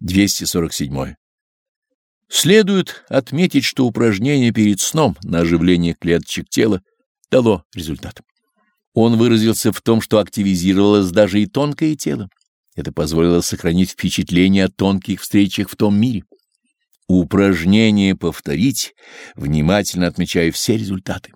247. Следует отметить, что упражнение перед сном на оживление клеточек тела дало результат. Он выразился в том, что активизировалось даже и тонкое тело. Это позволило сохранить впечатление о тонких встречах в том мире. Упражнение повторить, внимательно отмечая все результаты.